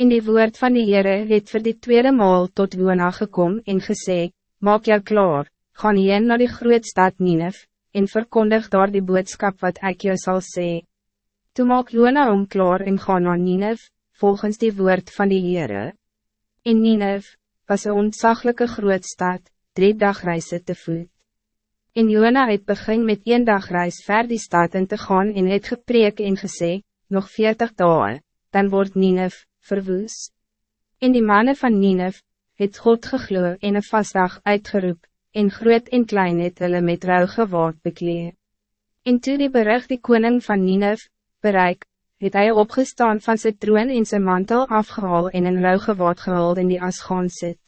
In die woord van die Heere het vir die tweede maal tot Jona gekom en gesê, Maak jou klaar, gaan heen naar die groot stad Ninef, en verkondig daar die boodskap wat ik jou zal sê. Toe maak Jona om klaar en gaan naar Ninef, volgens die woord van die Heere. In Ninef, was een ontzaglijke groot stad, drie dagreizen te voet. En Jona het begin met een dagreis ver die stad in te gaan en het gepreek en gesê, nog veertig dagen, dan wordt Ninef, verwoes. In die mannen van Ninef, het God geglo en een vastdag uitgeroep, en groot en klein het hulle met ruige woord beklee. En toe die bericht die koning van Ninef, bereik, het hij opgestaan van zijn troon en zijn mantel afgehaal en een ruige woord gehaald in die as gaan sit.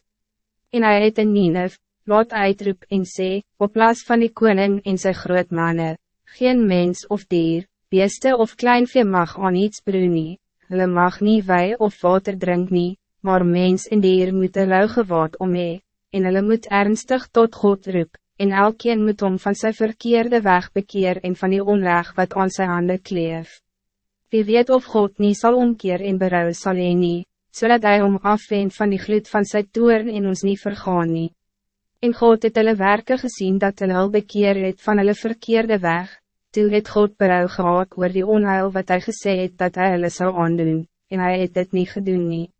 En hij het in Ninef, laat uitroep en sê, op plaats van die koning en sy groot manne, geen mens of dier, beeste of klein vee mag aan iets broe nie, hulle mag nie wei of water drink nie, maar mens en dier moet een luige waad om mee, en hulle moet ernstig tot God roep, en elkeen moet om van zijn verkeerde weg bekeer en van die onreg wat aan zijn handen kleef. Wie weet of God niet zal omkeer en berouw sal hy nie, zodat hij om afwend van die gloed van zijn toeren en ons niet vergaan nie. En God het hulle werke gezien dat hulle al bekeer het van hulle verkeerde weg, toe het God berouw gehad oor die onheil wat hij gesê het dat hij hulle zou aandoen, en hij het dit niet gedoen nie.